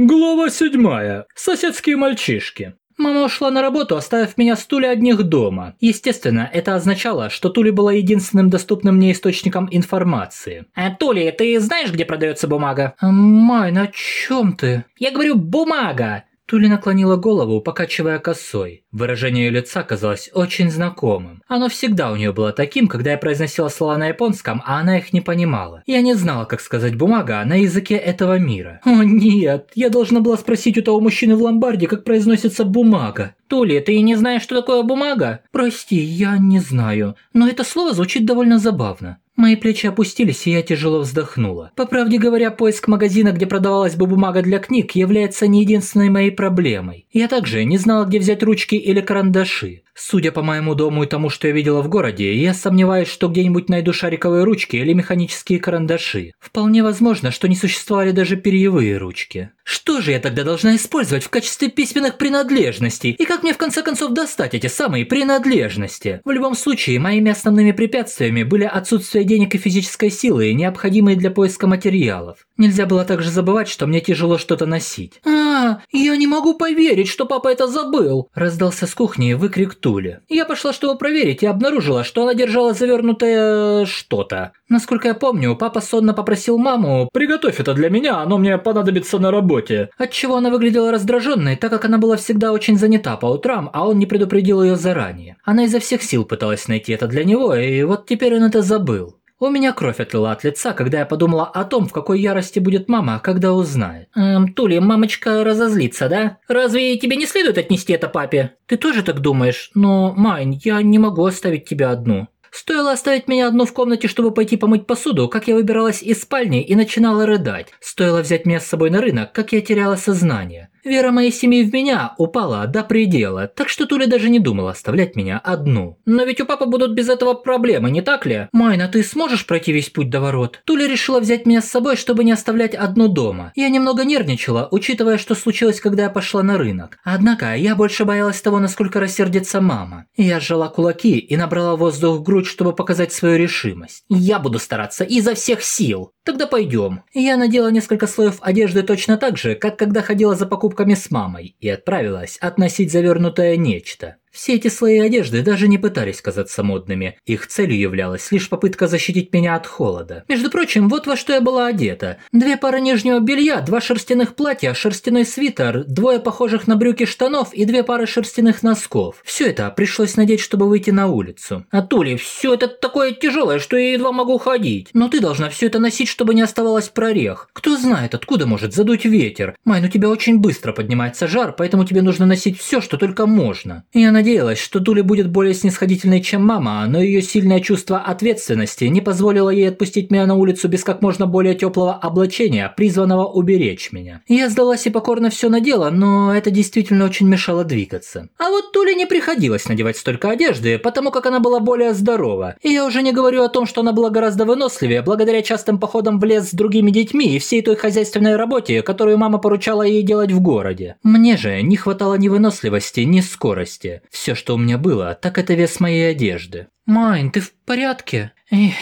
Глава седьмая. Соседские мальчишки. Мама ушла на работу, оставив меня с Тулей одних дома. Естественно, это означало, что Тули была единственным доступным мне источником информации. А, Тули, ты знаешь, где продается бумага? Май, на чем ты? Я говорю бумага. Тули наклонила голову, покачивая косой. Выражение ее лица казалось очень знакомым. Оно всегда у нее было таким, когда я произносила слова на японском, а она их не понимала. Я не знала, как сказать «бумага» на языке этого мира. О нет, я должна была спросить у того мужчины в ломбарде, как произносится «бумага». Тули, ты не знаешь, что такое бумага? Прости, я не знаю, но это слово звучит довольно забавно. Мои плечи опустились, и я тяжело вздохнула. По правде говоря, поиск магазина, где продавалась бы бумага для книг, является не единственной моей проблемой. Я также не знала, где взять ручки или карандаши. Судя по моему дому и тому, что я видела в городе, я сомневаюсь, что где-нибудь найду шариковые ручки или механические карандаши. Вполне возможно, что не существовали даже перьевые ручки. Что же я тогда должна использовать в качестве письменных принадлежностей? И как мне в конце концов достать эти самые принадлежности? В любом случае, моими основными препятствиями были отсутствие денег и физической силы, необходимые для поиска материалов. Нельзя было также забывать, что мне тяжело что-то носить. «А, я не могу поверить, что папа это забыл!» Раздался с кухни выкрик Тули. Я пошла, чтобы проверить, и обнаружила, что она держала завернутое... что-то. Насколько я помню, папа сонно попросил маму «Приготовь это для меня, оно мне понадобится на работе». Отчего она выглядела раздраженной, так как она была всегда очень занята по утрам, а он не предупредил ее заранее. Она изо всех сил пыталась найти это для него, и вот теперь он это забыл. У меня кровь отлила от лица, когда я подумала о том, в какой ярости будет мама, когда узнает. Эм, Тули, мамочка разозлится, да? Разве тебе не следует отнести это папе? Ты тоже так думаешь? Но, Майн, я не могу оставить тебя одну. Стоило оставить меня одну в комнате, чтобы пойти помыть посуду, как я выбиралась из спальни и начинала рыдать. Стоило взять меня с собой на рынок, как я теряла сознание. Вера моей семьи в меня упала до предела, так что Туля даже не думала оставлять меня одну. Но ведь у папы будут без этого проблемы, не так ли? Майна, ты сможешь пройти весь путь до ворот? Туля решила взять меня с собой, чтобы не оставлять одну дома. Я немного нервничала, учитывая, что случилось, когда я пошла на рынок. Однако я больше боялась того, насколько рассердится мама. Я сжала кулаки и набрала воздух в грудь, чтобы показать свою решимость. Я буду стараться изо всех сил. Тогда пойдем. Я надела несколько слоев одежды точно так же, как когда ходила за покупками с мамой и отправилась относить завернутое нечто. Все эти слои одежды даже не пытались казаться модными. Их целью являлась лишь попытка защитить меня от холода. Между прочим, вот во что я была одета. Две пары нижнего белья, два шерстяных платья, шерстяной свитер, двое похожих на брюки штанов и две пары шерстяных носков. Все это пришлось надеть, чтобы выйти на улицу. А Тули, все это такое тяжелое, что я едва могу ходить. Но ты должна все это носить, чтобы не оставалось прорех. Кто знает, откуда может задуть ветер. Майн, у тебя очень быстро поднимается жар, поэтому тебе нужно носить все, что только можно. Я надеялась, что Туля будет более снисходительной, чем мама, но ее сильное чувство ответственности не позволило ей отпустить меня на улицу без как можно более теплого облачения, призванного уберечь меня. Я сдалась и покорно все надела, но это действительно очень мешало двигаться. А вот Туле не приходилось надевать столько одежды, потому как она была более здорова. И я уже не говорю о том, что она была гораздо выносливее, благодаря частым походам в лес с другими детьми и всей той хозяйственной работе, которую мама поручала ей делать в городе. Мне же не хватало ни выносливости, ни скорости. Все, что у меня было, так это вес моей одежды. Майн, ты в порядке? Эх,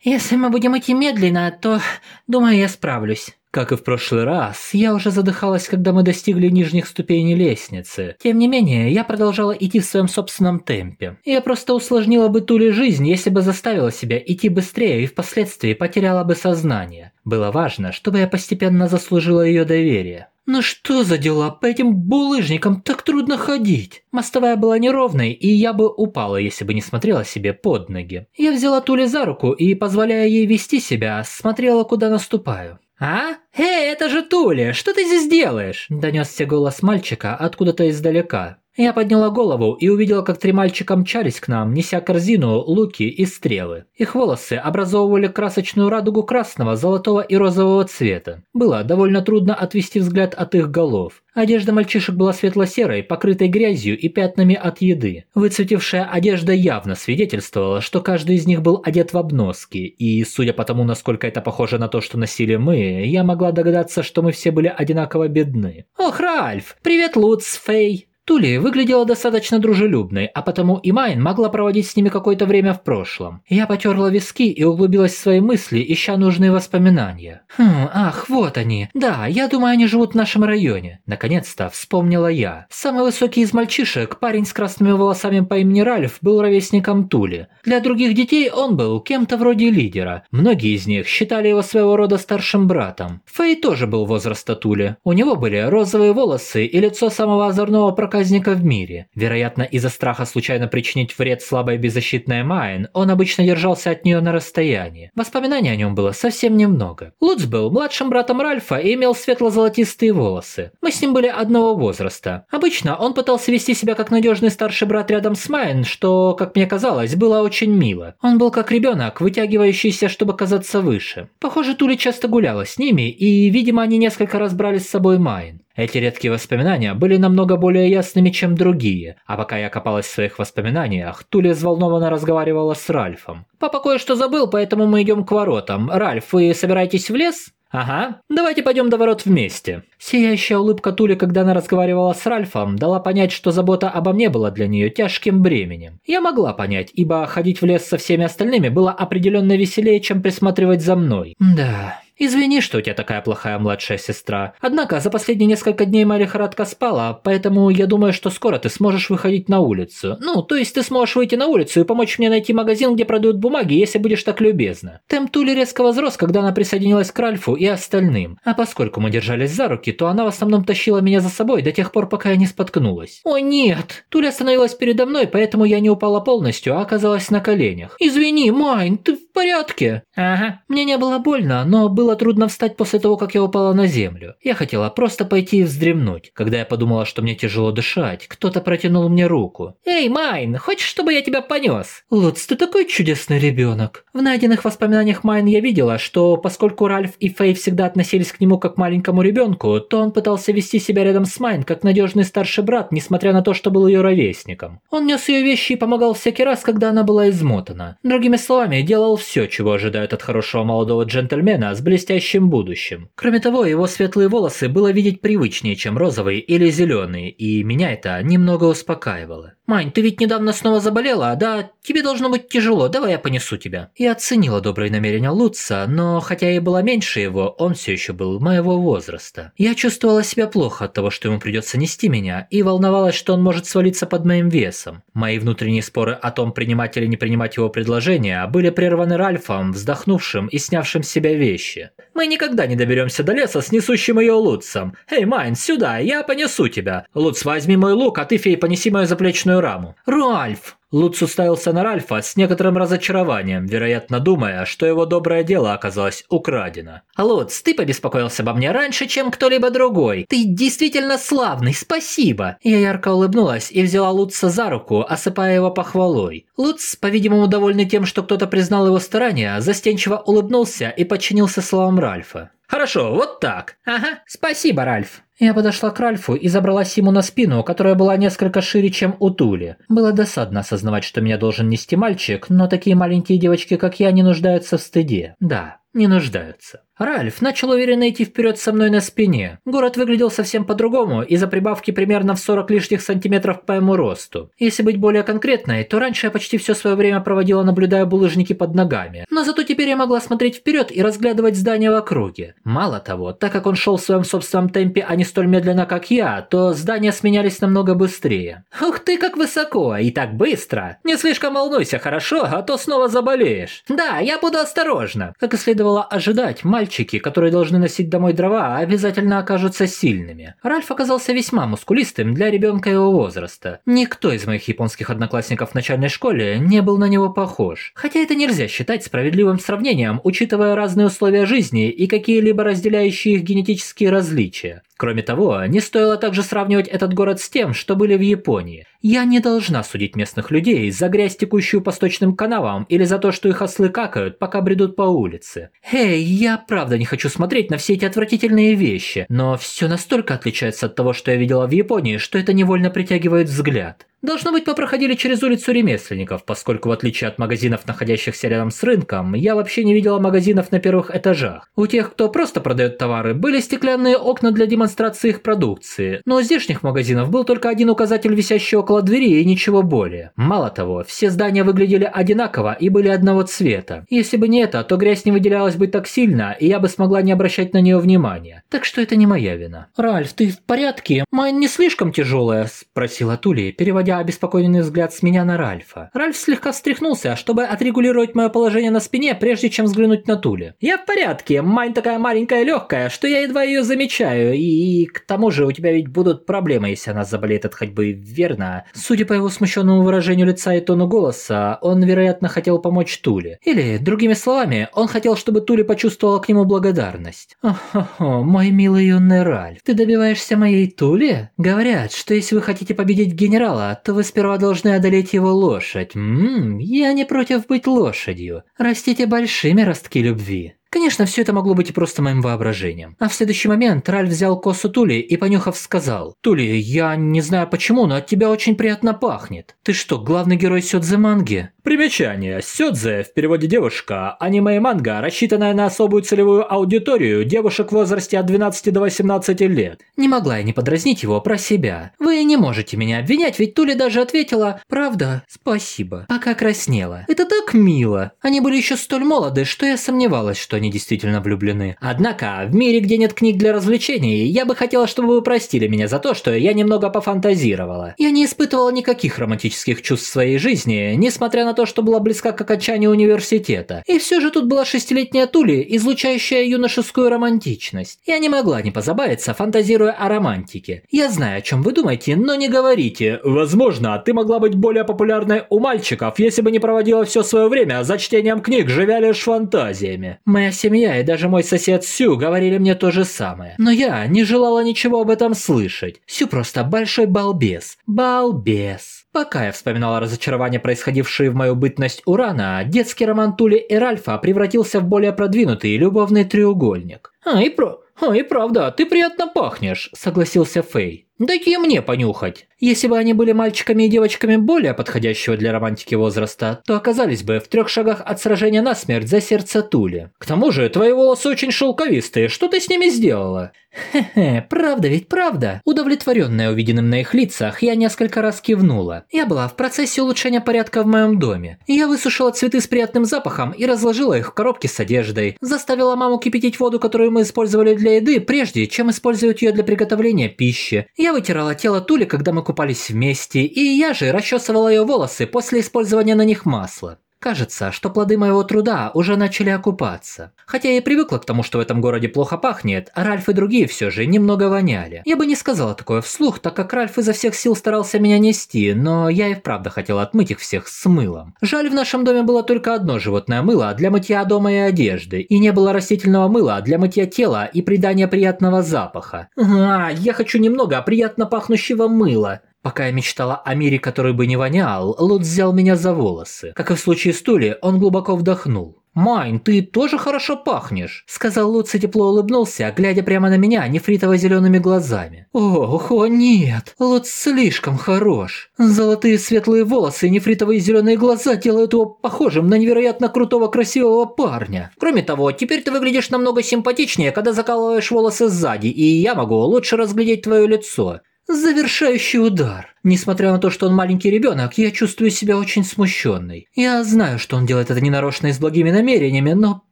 если мы будем идти медленно, то, думаю, я справлюсь. Как и в прошлый раз, я уже задыхалась, когда мы достигли нижних ступеней лестницы. Тем не менее, я продолжала идти в своем собственном темпе. Я просто усложнила бы Туле жизнь, если бы заставила себя идти быстрее и впоследствии потеряла бы сознание. Было важно, чтобы я постепенно заслужила ее доверие. Но что за дела? По этим булыжникам так трудно ходить. Мостовая была неровной, и я бы упала, если бы не смотрела себе под ноги. Я взяла Тули за руку и, позволяя ей вести себя, смотрела, куда наступаю. «А? Эй, это же Тули! Что ты здесь делаешь?» Донесся голос мальчика откуда-то издалека. Я подняла голову и увидела, как три мальчика мчались к нам, неся корзину, луки и стрелы. Их волосы образовывали красочную радугу красного, золотого и розового цвета. Было довольно трудно отвести взгляд от их голов. Одежда мальчишек была светло-серой, покрытой грязью и пятнами от еды. Выцветившая одежда явно свидетельствовала, что каждый из них был одет в обноски, и, судя по тому, насколько это похоже на то, что носили мы, я могла догадаться, что мы все были одинаково бедны. «Ох, Ральф! Привет, Луц, Фей!» Тули выглядела достаточно дружелюбной, а потому и Майн могла проводить с ними какое-то время в прошлом. Я потерла виски и углубилась в свои мысли, ища нужные воспоминания. Хм, ах, вот они. Да, я думаю, они живут в нашем районе. Наконец-то вспомнила я. Самый высокий из мальчишек, парень с красными волосами по имени Ральф, был ровесником Тули. Для других детей он был кем-то вроде лидера. Многие из них считали его своего рода старшим братом. Фэй тоже был возраста Тули. У него были розовые волосы и лицо самого озорного проказника проказника в мире. Вероятно, из-за страха случайно причинить вред слабой беззащитной Майн, он обычно держался от нее на расстоянии. Воспоминаний о нем было совсем немного. Луц был младшим братом Ральфа и имел светло-золотистые волосы. Мы с ним были одного возраста. Обычно он пытался вести себя как надежный старший брат рядом с Майн, что, как мне казалось, было очень мило. Он был как ребенок, вытягивающийся, чтобы казаться выше. Похоже, Тули часто гуляла с ними, и, видимо, они несколько раз брали с собой Майн. Эти редкие воспоминания были намного более ясными, чем другие, а пока я копалась в своих воспоминаниях, Тули взволнованно разговаривала с Ральфом. «Папа кое-что забыл, поэтому мы идем к воротам. Ральф, вы собираетесь в лес?» «Ага, давайте пойдем до ворот вместе». Сияющая улыбка Тули, когда она разговаривала с Ральфом, дала понять, что забота обо мне была для нее тяжким бременем. Я могла понять, ибо ходить в лес со всеми остальными было определенно веселее, чем присматривать за мной. Да, Извини, что у тебя такая плохая младшая сестра. Однако за последние несколько дней моя лихорадка спала, поэтому я думаю, что скоро ты сможешь выходить на улицу. Ну, то есть ты сможешь выйти на улицу и помочь мне найти магазин, где продают бумаги, если будешь так любезна. Темп Тули резко возрос, когда она присоединилась к Ральфу и остальным. А поскольку мы держались за руки, то она в основном тащила меня за собой до тех пор, пока я не споткнулась. О нет! Туля остановилась передо мной, поэтому я не упала полностью, а оказалась на коленях. Извини, Майн, ты в порядке? Ага. Мне не было больно, но было было трудно встать после того, как я упала на землю. Я хотела просто пойти и вздремнуть. Когда я подумала, что мне тяжело дышать, кто-то протянул мне руку. «Эй, Майн, хочешь, чтобы я тебя понес?» «Луц, ты такой чудесный ребенок». В найденных воспоминаниях Майн я видела, что поскольку Ральф и Фэй всегда относились к нему как к маленькому ребенку, то он пытался вести себя рядом с Майн как надежный старший брат, несмотря на то, что был ее ровесником. Он нес ее вещи и помогал всякий раз, когда она была измотана. Другими словами, делал все, чего ожидают от хорошего молодого джентльмена с блестящим будущим. Кроме того, его светлые волосы было видеть привычнее, чем розовые или зеленые, и меня это немного успокаивало. «Майн, ты ведь недавно снова заболела, да? Тебе должно быть тяжело, давай я понесу тебя». Я оценила добрые намерения Лутца, но хотя я и была меньше его, он все еще был моего возраста. Я чувствовала себя плохо от того, что ему придется нести меня, и волновалась, что он может свалиться под моим весом. Мои внутренние споры о том, принимать или не принимать его предложение, были прерваны Ральфом, вздохнувшим и снявшим с себя вещи. «Мы никогда не доберемся до леса с несущим ее Лутцем. Эй, Майн, сюда, я понесу тебя. Луц, возьми мой лук, а ты, фей, понеси мою заплечную красную раму. «Ральф!» Луц уставился на Ральфа с некоторым разочарованием, вероятно думая, что его доброе дело оказалось украдено. «Луц, ты побеспокоился обо мне раньше, чем кто-либо другой. Ты действительно славный, спасибо!» Я ярко улыбнулась и взяла Луца за руку, осыпая его похвалой. Луц, по-видимому довольный тем, что кто-то признал его старания, застенчиво улыбнулся и подчинился словам Ральфа. «Хорошо, вот так. Ага, спасибо, Ральф». Я подошла к Ральфу и забралась ему на спину, которая была несколько шире, чем у Тули. Было досадно осознавать, что меня должен нести мальчик, но такие маленькие девочки, как я, не нуждаются в стыде. Да, не нуждаются. Ральф начал уверенно идти вперед со мной на спине. Город выглядел совсем по-другому из-за прибавки примерно в 40 лишних сантиметров по моему росту. Если быть более конкретной, то раньше я почти все свое время проводила, наблюдая булыжники под ногами. Но зато теперь я могла смотреть вперед и разглядывать здания в округе. Мало того, так как он шел в своем собственном темпе, а не столь медленно, как я, то здания сменялись намного быстрее. Ух ты, как высоко и так быстро! Не слишком волнуйся, хорошо, а то снова заболеешь. Да, я буду осторожна. Как и следовало ожидать, мальчик мальчики, которые должны носить домой дрова, обязательно окажутся сильными. Ральф оказался весьма мускулистым для ребенка его возраста. Никто из моих японских одноклассников в начальной школе не был на него похож. Хотя это нельзя считать справедливым сравнением, учитывая разные условия жизни и какие-либо разделяющие их генетические различия. Кроме того, не стоило также сравнивать этот город с тем, что были в Японии. Я не должна судить местных людей за грязь, текущую по сточным канавам, или за то, что их ослы какают, пока бредут по улице. Эй, я правда не хочу смотреть на все эти отвратительные вещи, но все настолько отличается от того, что я видела в Японии, что это невольно притягивает взгляд. Должно быть, мы проходили через улицу ремесленников, поскольку в отличие от магазинов, находящихся рядом с рынком, я вообще не видела магазинов на первых этажах. У тех, кто просто продает товары, были стеклянные окна для демонстрации их продукции, но у здешних магазинов был только один указатель, висящий около двери и ничего более. Мало того, все здания выглядели одинаково и были одного цвета. Если бы не это, то грязь не выделялась бы так сильно, и я бы смогла не обращать на нее внимания. Так что это не моя вина. «Ральф, ты в порядке? Майн не слишком тяжелая?» – спросила Тули, переводя обеспокоенный взгляд с меня на Ральфа. Ральф слегка встряхнулся, чтобы отрегулировать мое положение на спине, прежде чем взглянуть на Тули. «Я в порядке. Майн такая маленькая и легкая, что я едва ее замечаю, и, и к тому же у тебя ведь будут проблемы, если она заболеет от ходьбы, верно?» Судя по его смущенному выражению лица и тону голоса, он, вероятно, хотел помочь Туле. Или, другими словами, он хотел, чтобы Тули почувствовала к нему благодарность. «О-хо-хо, мой милый юный Ральф, ты добиваешься моей Тули? Говорят, что если вы хотите победить генерала, то вы сперва должны одолеть его лошадь. Ммм, я не против быть лошадью. Растите большими ростки любви». Конечно, все это могло быть и просто моим воображением. А в следующий момент Ральф взял косу Тули и, понюхав, сказал. «Тули, я не знаю почему, но от тебя очень приятно пахнет. Ты что, главный герой Сёдзе манги?» Примечание. Сёдзе в переводе девушка, аниме и манга, рассчитанная на особую целевую аудиторию девушек в возрасте от 12 до 18 лет. Не могла я не подразнить его про себя. Вы не можете меня обвинять, ведь Тули даже ответила «Правда? Спасибо». Пока краснела. Это так мило. Они были еще столь молоды, что я сомневалась, что они действительно влюблены. Однако, в мире, где нет книг для развлечений, я бы хотела, чтобы вы простили меня за то, что я немного пофантазировала. Я не испытывала никаких романтических чувств в своей жизни, несмотря на то, что была близка к окончанию университета. И все же тут была шестилетняя Тули, излучающая юношескую романтичность. Я не могла не позабавиться, фантазируя о романтике. Я знаю, о чем вы думаете, но не говорите. Возможно, ты могла быть более популярной у мальчиков, если бы не проводила все свое время за чтением книг, живя лишь фантазиями. Моя семья и даже мой сосед Сю говорили мне то же самое. Но я не желала ничего об этом слышать. Сю просто большой балбес. Балбес. Пока я вспоминала разочарование, происходившее в мою бытность Урана, детский роман Тули и Ральфа превратился в более продвинутый любовный треугольник. А, и про... «А, и правда, ты приятно пахнешь», – согласился Фэй. «Дайте и мне понюхать. Если бы они были мальчиками и девочками более подходящего для романтики возраста, то оказались бы в трех шагах от сражения насмерть за сердце Тули. К тому же, твои волосы очень шелковистые, что ты с ними сделала?» Хе-хе, правда ведь правда. Удовлетворенная увиденным на их лицах, я несколько раз кивнула. Я была в процессе улучшения порядка в моем доме. Я высушила цветы с приятным запахом и разложила их в коробке с одеждой. Заставила маму кипятить воду, которую мы использовали для еды, прежде чем использовать ее для приготовления пищи. Я вытирала тело Тули, когда мы купались вместе, и я же расчесывала ее волосы после использования на них масла. Кажется, что плоды моего труда уже начали окупаться. Хотя я и привыкла к тому, что в этом городе плохо пахнет, а Ральф и другие все же немного воняли. Я бы не сказала такое вслух, так как Ральф изо всех сил старался меня нести, но я и вправду хотела отмыть их всех с мылом. Жаль, в нашем доме было только одно животное мыло для мытья дома и одежды, и не было растительного мыла для мытья тела и придания приятного запаха. А, я хочу немного приятно пахнущего мыла. Пока я мечтала о мире, который бы не вонял, Лут взял меня за волосы. Как и в случае с Тули, он глубоко вдохнул. «Майн, ты тоже хорошо пахнешь», – сказал Луци тепло улыбнулся, глядя прямо на меня нефритово-зелеными глазами. «Ох, о нет, Луц слишком хорош. Золотые светлые волосы и нефритовые зеленые глаза делают его похожим на невероятно крутого красивого парня. Кроме того, теперь ты выглядишь намного симпатичнее, когда закалываешь волосы сзади, и я могу лучше разглядеть твое лицо. Завершающий удар. Несмотря на то, что он маленький ребенок, я чувствую себя очень смущенной. Я знаю, что он делает это ненарочно и с благими намерениями, но,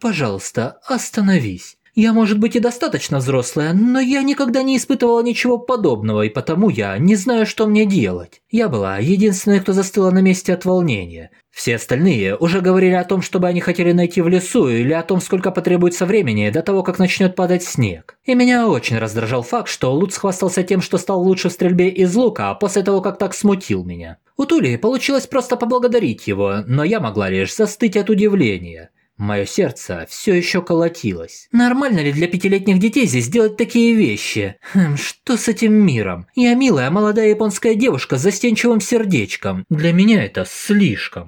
пожалуйста, остановись. Я, может быть, и достаточно взрослая, но я никогда не испытывала ничего подобного, и потому я не знаю, что мне делать. Я была единственной, кто застыла на месте от волнения. Все остальные уже говорили о том, чтобы они хотели найти в лесу, или о том, сколько потребуется времени до того, как начнет падать снег. И меня очень раздражал факт, что Луц хвастался тем, что стал лучше в стрельбе из лука, после того, как так смутил меня. У Тули получилось просто поблагодарить его, но я могла лишь застыть от удивления. Мое сердце все еще колотилось. Нормально ли для пятилетних детей здесь делать такие вещи? Хм, что с этим миром? Я милая молодая японская девушка с застенчивым сердечком. Для меня это слишком.